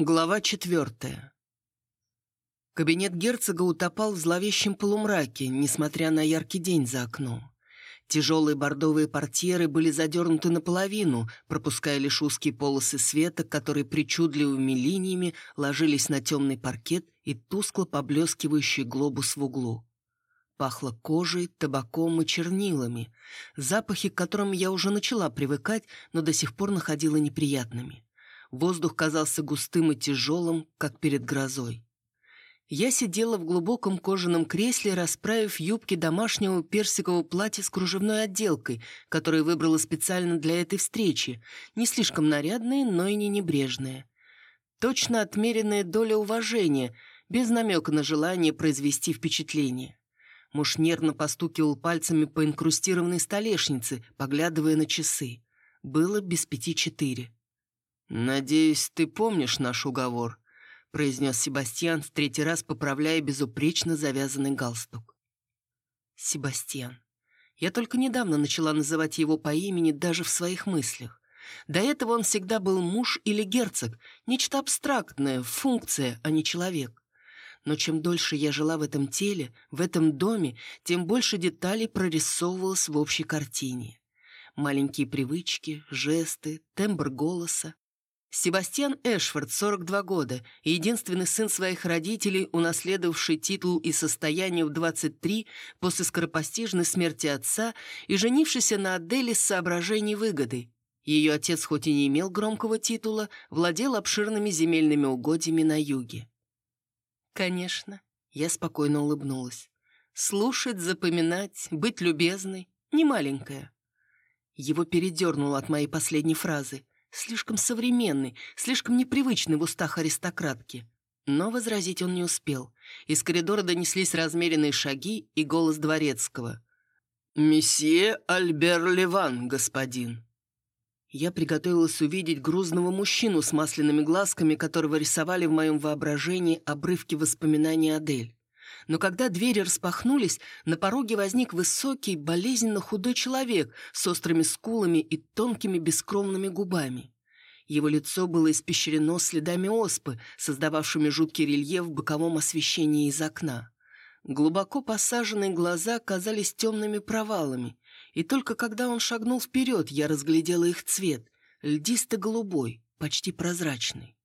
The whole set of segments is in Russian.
Глава четвертая. Кабинет герцога утопал в зловещем полумраке, несмотря на яркий день за окном. Тяжелые бордовые портьеры были задернуты наполовину, пропуская лишь узкие полосы света, которые причудливыми линиями ложились на темный паркет и тускло поблескивающий глобус в углу. Пахло кожей, табаком и чернилами, запахи, к которым я уже начала привыкать, но до сих пор находила неприятными. Воздух казался густым и тяжелым, как перед грозой. Я сидела в глубоком кожаном кресле, расправив юбки домашнего персикового платья с кружевной отделкой, которое выбрала специально для этой встречи, не слишком нарядные, но и не небрежные. Точно отмеренная доля уважения, без намека на желание произвести впечатление. Муж нервно постукивал пальцами по инкрустированной столешнице, поглядывая на часы. Было без пяти четыре. «Надеюсь, ты помнишь наш уговор», — произнес Себастьян, в третий раз поправляя безупречно завязанный галстук. Себастьян. Я только недавно начала называть его по имени даже в своих мыслях. До этого он всегда был муж или герцог, нечто абстрактное, функция, а не человек. Но чем дольше я жила в этом теле, в этом доме, тем больше деталей прорисовывалось в общей картине. Маленькие привычки, жесты, тембр голоса, Себастьян Эшфорд, 42 года, единственный сын своих родителей, унаследовавший титул и состояние в 23 после скоропостижной смерти отца и женившийся на Аделе с соображений выгоды. Ее отец хоть и не имел громкого титула, владел обширными земельными угодьями на юге. «Конечно», — я спокойно улыбнулась. «Слушать, запоминать, быть любезной — не маленькая». Его передернуло от моей последней фразы. Слишком современный, слишком непривычный в устах аристократки. Но возразить он не успел. Из коридора донеслись размеренные шаги и голос дворецкого. «Месье Альбер Леван, господин». Я приготовилась увидеть грузного мужчину с масляными глазками, которого рисовали в моем воображении обрывки воспоминаний Адель. Но когда двери распахнулись, на пороге возник высокий, болезненно худой человек с острыми скулами и тонкими бескровными губами. Его лицо было испещрено следами оспы, создававшими жуткий рельеф в боковом освещении из окна. Глубоко посаженные глаза казались темными провалами, и только когда он шагнул вперед, я разглядела их цвет — льдисто-голубой, почти прозрачный.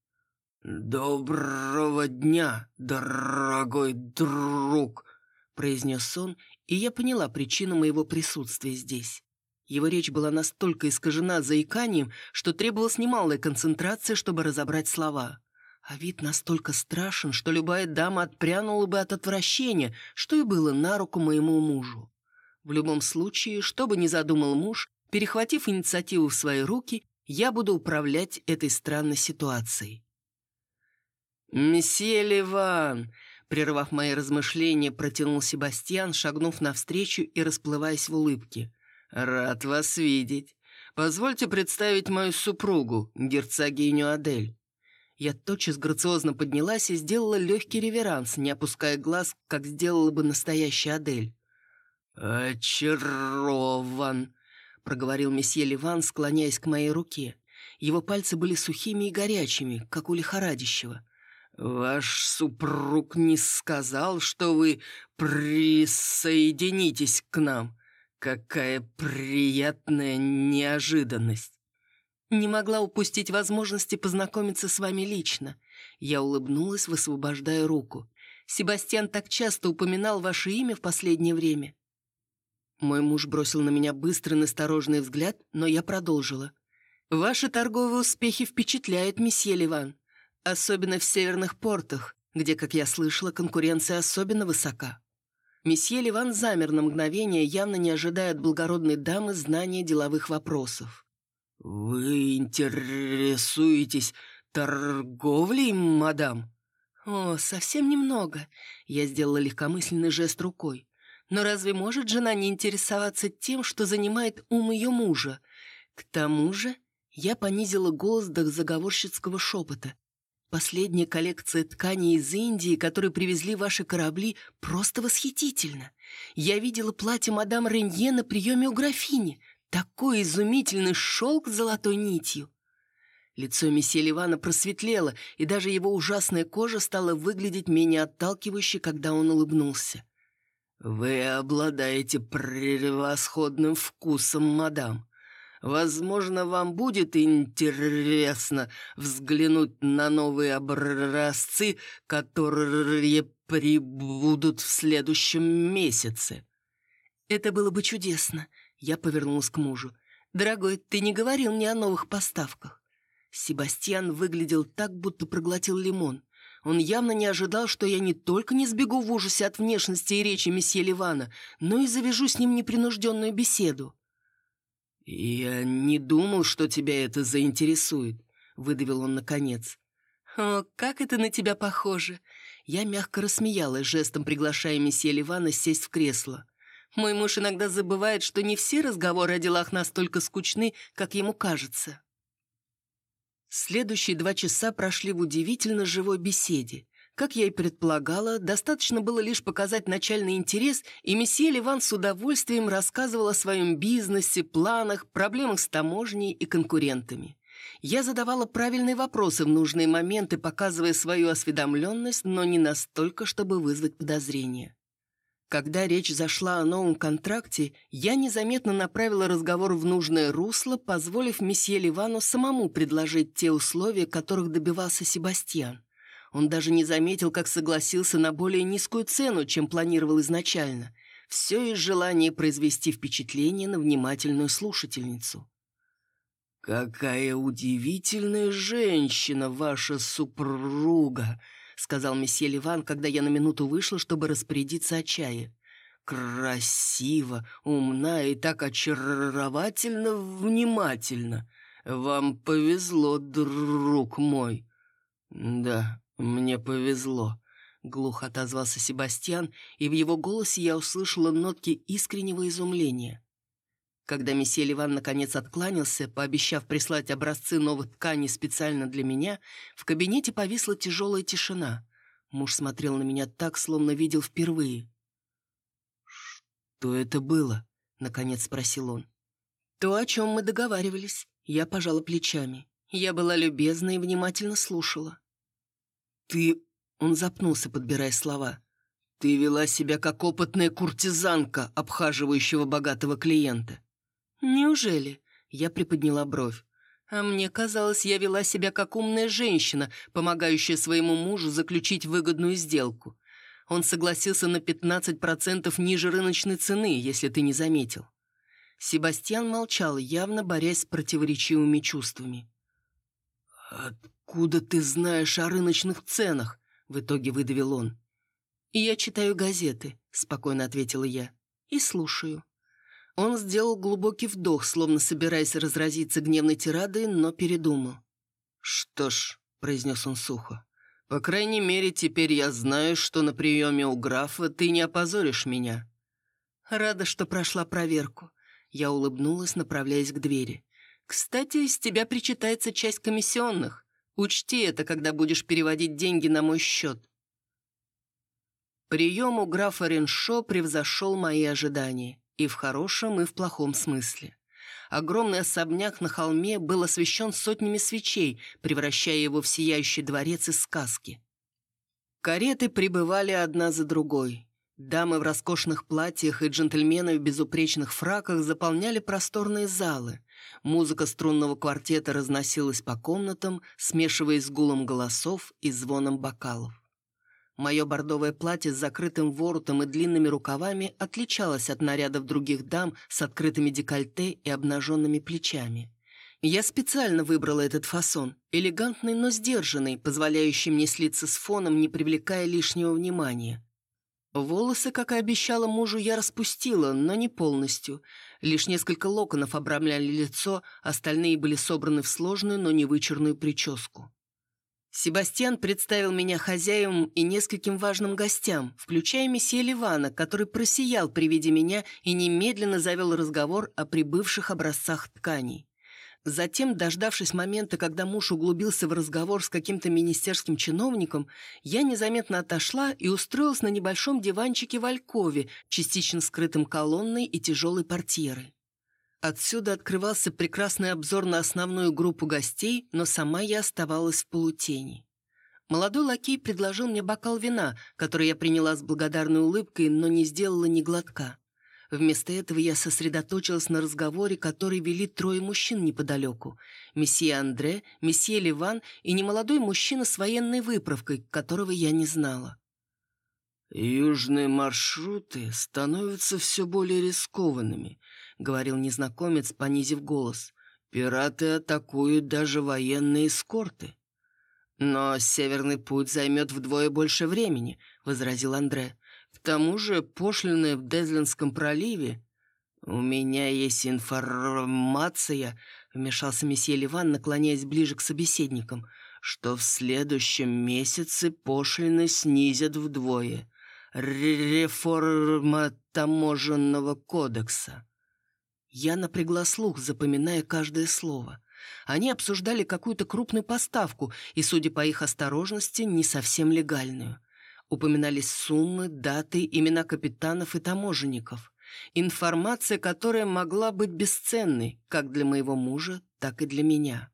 «Доброго дня, дорогой друг!» — произнес он, и я поняла причину моего присутствия здесь. Его речь была настолько искажена заиканием, что требовалась немалая концентрация, чтобы разобрать слова. А вид настолько страшен, что любая дама отпрянула бы от отвращения, что и было на руку моему мужу. В любом случае, что бы ни задумал муж, перехватив инициативу в свои руки, я буду управлять этой странной ситуацией. «Месье Ливан!» Прервав мои размышления, протянул Себастьян, шагнув навстречу и расплываясь в улыбке. «Рад вас видеть. Позвольте представить мою супругу, герцогиню Адель». Я тотчас грациозно поднялась и сделала легкий реверанс, не опуская глаз, как сделала бы настоящая Адель. «Очарован!» — проговорил месье Ливан, склоняясь к моей руке. Его пальцы были сухими и горячими, как у лихорадящего. «Ваш супруг не сказал, что вы присоединитесь к нам. Какая приятная неожиданность!» «Не могла упустить возможности познакомиться с вами лично». Я улыбнулась, высвобождая руку. «Себастьян так часто упоминал ваше имя в последнее время». Мой муж бросил на меня быстрый настороженный взгляд, но я продолжила. «Ваши торговые успехи впечатляют, месье Ливан. Особенно в северных портах, где, как я слышала, конкуренция особенно высока. Месье Ливан замер на мгновение, явно не ожидая от благородной дамы знания деловых вопросов. «Вы интересуетесь торговлей, мадам?» «О, совсем немного», — я сделала легкомысленный жест рукой. «Но разве может жена не интересоваться тем, что занимает ум ее мужа? К тому же...» Я понизила голос до заговорщицкого шепота. Последняя коллекция тканей из Индии, которую привезли ваши корабли, просто восхитительна. Я видела платье мадам Ренье на приеме у графини. Такой изумительный шелк с золотой нитью. Лицо месье Ливана просветлело, и даже его ужасная кожа стала выглядеть менее отталкивающе, когда он улыбнулся. «Вы обладаете превосходным вкусом, мадам. Возможно, вам будет интересно взглянуть на новые образцы, которые прибудут в следующем месяце». «Это было бы чудесно», — я повернулась к мужу. «Дорогой, ты не говорил мне о новых поставках». Себастьян выглядел так, будто проглотил лимон. Он явно не ожидал, что я не только не сбегу в ужасе от внешности и речи месье Ливана, но и завяжу с ним непринужденную беседу. «Я не думал, что тебя это заинтересует», — выдавил он наконец. «О, как это на тебя похоже!» Я мягко рассмеялась, жестом приглашая месье Ливана сесть в кресло. Мой муж иногда забывает, что не все разговоры о делах настолько скучны, как ему кажется. Следующие два часа прошли в удивительно живой беседе. Как я и предполагала, достаточно было лишь показать начальный интерес, и месье Ливан с удовольствием рассказывал о своем бизнесе, планах, проблемах с таможней и конкурентами. Я задавала правильные вопросы в нужные моменты, показывая свою осведомленность, но не настолько, чтобы вызвать подозрения. Когда речь зашла о новом контракте, я незаметно направила разговор в нужное русло, позволив месье Ливану самому предложить те условия, которых добивался Себастьян. Он даже не заметил, как согласился на более низкую цену, чем планировал изначально. Все из желания произвести впечатление на внимательную слушательницу. «Какая удивительная женщина ваша супруга!» — сказал месье Ливан, когда я на минуту вышла, чтобы распорядиться о чае. «Красиво, умна и так очаровательно внимательно. Вам повезло, друг мой». «Да, мне повезло», — глухо отозвался Себастьян, и в его голосе я услышала нотки искреннего изумления. Когда месье Ливан наконец откланялся, пообещав прислать образцы новых тканей специально для меня, в кабинете повисла тяжелая тишина. Муж смотрел на меня так, словно видел впервые. «Что это было?» — наконец спросил он. «То, о чем мы договаривались». Я пожала плечами. Я была любезна и внимательно слушала. «Ты...» — он запнулся, подбирая слова. «Ты вела себя как опытная куртизанка, обхаживающего богатого клиента. «Неужели?» — я приподняла бровь. «А мне казалось, я вела себя как умная женщина, помогающая своему мужу заключить выгодную сделку. Он согласился на 15% ниже рыночной цены, если ты не заметил». Себастьян молчал, явно борясь с противоречивыми чувствами. «Откуда ты знаешь о рыночных ценах?» — в итоге выдавил он. «Я читаю газеты», — спокойно ответила я, — «и слушаю». Он сделал глубокий вдох, словно собираясь разразиться гневной тирадой, но передумал. «Что ж», — произнес он сухо, — «по крайней мере, теперь я знаю, что на приеме у графа ты не опозоришь меня». «Рада, что прошла проверку». Я улыбнулась, направляясь к двери. «Кстати, из тебя причитается часть комиссионных. Учти это, когда будешь переводить деньги на мой счет». Прием у графа Реншо превзошел мои ожидания. И в хорошем, и в плохом смысле. Огромный особняк на холме был освещен сотнями свечей, превращая его в сияющий дворец из сказки. Кареты прибывали одна за другой. Дамы в роскошных платьях и джентльмены в безупречных фраках заполняли просторные залы. Музыка струнного квартета разносилась по комнатам, смешиваясь с гулом голосов и звоном бокалов. Мое бордовое платье с закрытым воротом и длинными рукавами отличалось от нарядов других дам с открытыми декольте и обнаженными плечами. Я специально выбрала этот фасон, элегантный, но сдержанный, позволяющий мне слиться с фоном, не привлекая лишнего внимания. Волосы, как и обещала мужу, я распустила, но не полностью. Лишь несколько локонов обрамляли лицо, остальные были собраны в сложную, но не вычурную прическу. Себастьян представил меня хозяевам и нескольким важным гостям, включая месье Ливана, который просиял при виде меня и немедленно завел разговор о прибывших образцах тканей. Затем, дождавшись момента, когда муж углубился в разговор с каким-то министерским чиновником, я незаметно отошла и устроилась на небольшом диванчике в Алькове, частично скрытым колонной и тяжелой портьерой. Отсюда открывался прекрасный обзор на основную группу гостей, но сама я оставалась в полутени. Молодой лакей предложил мне бокал вина, который я приняла с благодарной улыбкой, но не сделала ни глотка. Вместо этого я сосредоточилась на разговоре, который вели трое мужчин неподалеку. Месье Андре, месье Ливан и немолодой мужчина с военной выправкой, которого я не знала. «Южные маршруты становятся все более рискованными», — говорил незнакомец, понизив голос. «Пираты атакуют даже военные эскорты». «Но северный путь займет вдвое больше времени», — возразил Андре. К тому же пошлины в Дезлинском проливе... «У меня есть информация», — вмешался месье Ливан, наклоняясь ближе к собеседникам, «что в следующем месяце пошлины снизят вдвое. Реформа таможенного кодекса». Я напрягла слух, запоминая каждое слово. Они обсуждали какую-то крупную поставку и, судя по их осторожности, не совсем легальную. Упоминались суммы, даты, имена капитанов и таможенников. Информация, которая могла быть бесценной как для моего мужа, так и для меня.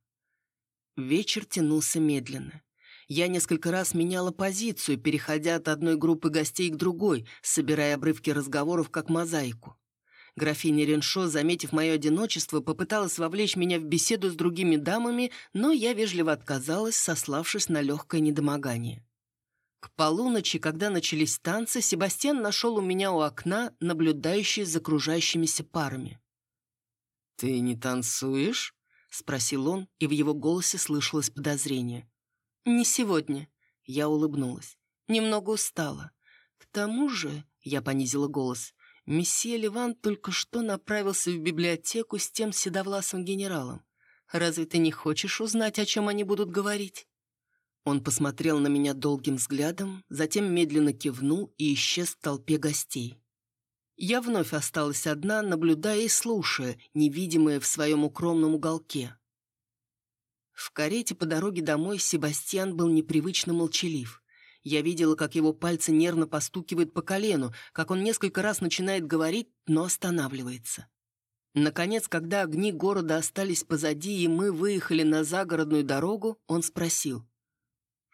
Вечер тянулся медленно. Я несколько раз меняла позицию, переходя от одной группы гостей к другой, собирая обрывки разговоров как мозаику. Графиня Реншо, заметив мое одиночество, попыталась вовлечь меня в беседу с другими дамами, но я вежливо отказалась, сославшись на легкое недомогание. К полуночи, когда начались танцы, Себастьян нашел у меня у окна, наблюдающий за окружающимися парами. «Ты не танцуешь?» — спросил он, и в его голосе слышалось подозрение. «Не сегодня», — я улыбнулась. «Немного устала. К тому же...» — я понизила голос. «Месье Ливан только что направился в библиотеку с тем седовласым генералом. Разве ты не хочешь узнать, о чем они будут говорить?» Он посмотрел на меня долгим взглядом, затем медленно кивнул и исчез в толпе гостей. Я вновь осталась одна, наблюдая и слушая, невидимая в своем укромном уголке. В карете по дороге домой Себастьян был непривычно молчалив. Я видела, как его пальцы нервно постукивают по колену, как он несколько раз начинает говорить, но останавливается. Наконец, когда огни города остались позади, и мы выехали на загородную дорогу, он спросил.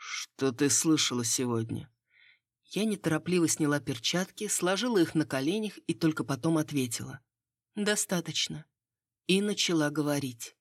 «Что ты слышала сегодня?» Я неторопливо сняла перчатки, сложила их на коленях и только потом ответила. «Достаточно». И начала говорить.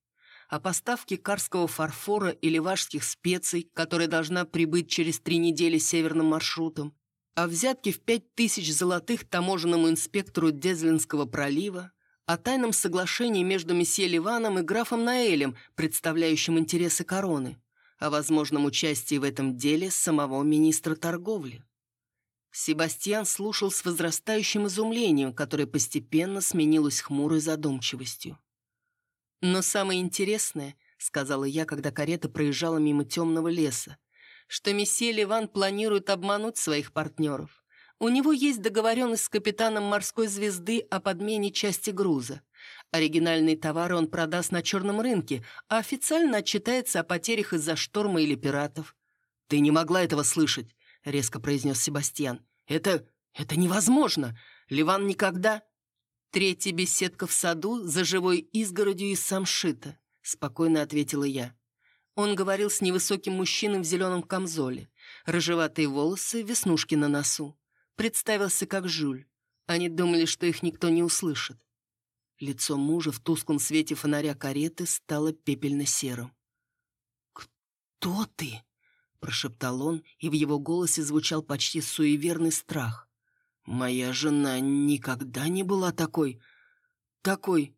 О поставке карского фарфора или важских специй, которая должна прибыть через три недели северным маршрутом, о взятке в пять тысяч золотых таможенному инспектору Дезлинского пролива, о тайном соглашении между месье Ливаном и графом Наэлем, представляющим интересы короны, о возможном участии в этом деле самого министра торговли. Себастьян слушал с возрастающим изумлением, которое постепенно сменилось хмурой задумчивостью. «Но самое интересное, — сказала я, когда карета проезжала мимо темного леса, — что месье Ливан планирует обмануть своих партнеров. У него есть договоренность с капитаном морской звезды о подмене части груза. Оригинальные товары он продаст на черном рынке, а официально отчитается о потерях из-за шторма или пиратов. «Ты не могла этого слышать», — резко произнес Себастьян. «Это... это невозможно! Ливан никогда...» «Третья беседка в саду за живой изгородью из самшита», — спокойно ответила я. Он говорил с невысоким мужчиной в зеленом камзоле. Рыжеватые волосы, веснушки на носу. Представился как Жюль. Они думали, что их никто не услышит. Лицо мужа в тусклом свете фонаря кареты стало пепельно-серым. «Кто ты?» — прошептал он, и в его голосе звучал почти суеверный страх. «Моя жена никогда не была такой... такой...»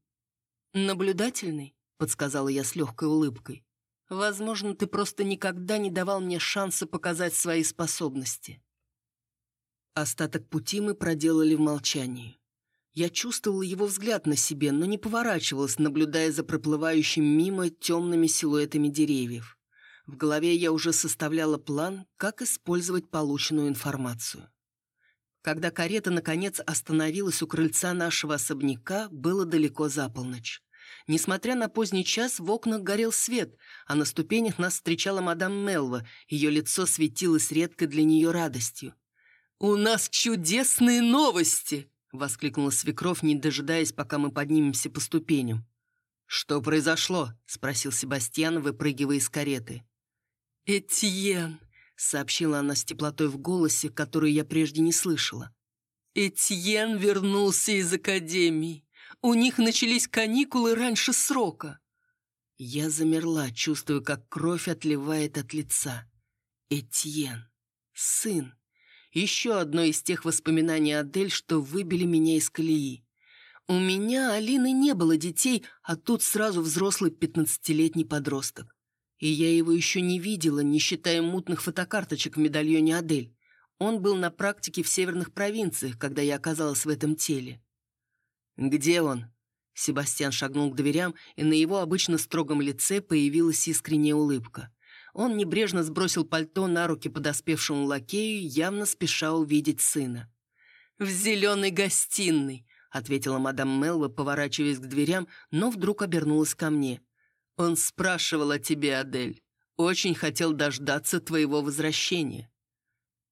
«Наблюдательный?» — подсказала я с легкой улыбкой. «Возможно, ты просто никогда не давал мне шанса показать свои способности». Остаток пути мы проделали в молчании. Я чувствовала его взгляд на себе, но не поворачивалась, наблюдая за проплывающим мимо темными силуэтами деревьев. В голове я уже составляла план, как использовать полученную информацию. Когда карета, наконец, остановилась у крыльца нашего особняка, было далеко за полночь. Несмотря на поздний час, в окнах горел свет, а на ступенях нас встречала мадам Мелва, ее лицо светилось редкой для нее радостью. «У нас чудесные новости!» Воскликнула свекровь, не дожидаясь, пока мы поднимемся по ступеням. «Что произошло?» — спросил Себастьян, выпрыгивая из кареты. «Этьен!» — сообщила она с теплотой в голосе, которую я прежде не слышала. «Этьен вернулся из академии. У них начались каникулы раньше срока». Я замерла, чувствуя, как кровь отливает от лица. Этьен. Сын. Еще одно из тех воспоминаний Адель, что выбили меня из колеи. У меня, Алины, не было детей, а тут сразу взрослый пятнадцатилетний подросток. И я его еще не видела, не считая мутных фотокарточек в медальоне Адель. Он был на практике в северных провинциях, когда я оказалась в этом теле. «Где он?» Себастьян шагнул к дверям, и на его обычно строгом лице появилась искренняя улыбка. Он небрежно сбросил пальто на руки подоспевшему лакею, явно спеша увидеть сына. «В зеленой гостиной», — ответила мадам Мелва, поворачиваясь к дверям, но вдруг обернулась ко мне. «Он спрашивал о тебе, Адель. Очень хотел дождаться твоего возвращения».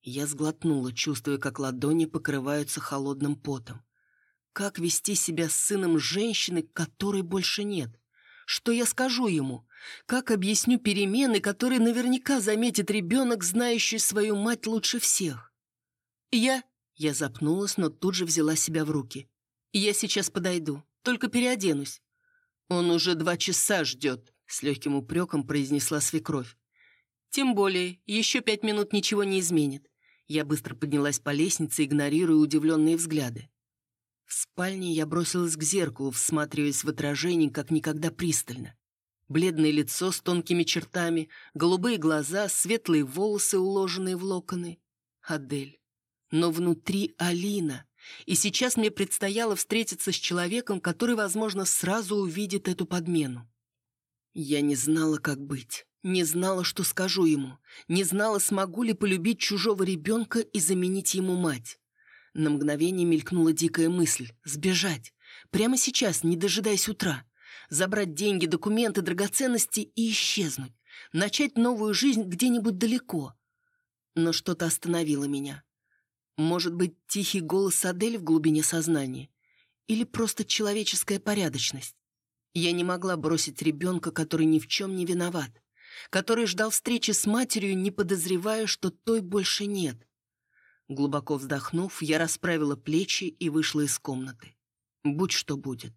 Я сглотнула, чувствуя, как ладони покрываются холодным потом. Как вести себя с сыном женщины, которой больше нет? Что я скажу ему? Как объясню перемены, которые наверняка заметит ребенок, знающий свою мать лучше всех? Я... Я запнулась, но тут же взяла себя в руки. Я сейчас подойду, только переоденусь. Он уже два часа ждет, с легким упреком произнесла свекровь. Тем более, еще пять минут ничего не изменит. Я быстро поднялась по лестнице, игнорируя удивленные взгляды. В спальне я бросилась к зеркалу, всматриваясь в отражение как никогда пристально. Бледное лицо с тонкими чертами, голубые глаза, светлые волосы, уложенные в локоны. Адель. Но внутри Алина. И сейчас мне предстояло встретиться с человеком, который, возможно, сразу увидит эту подмену. Я не знала, как быть. Не знала, что скажу ему. Не знала, смогу ли полюбить чужого ребенка и заменить ему мать. На мгновение мелькнула дикая мысль — сбежать. Прямо сейчас, не дожидаясь утра. Забрать деньги, документы, драгоценности и исчезнуть. Начать новую жизнь где-нибудь далеко. Но что-то остановило меня. Может быть, тихий голос Адель в глубине сознания? Или просто человеческая порядочность? Я не могла бросить ребенка, который ни в чем не виноват который ждал встречи с матерью, не подозревая, что той больше нет. Глубоко вздохнув, я расправила плечи и вышла из комнаты. Будь что будет.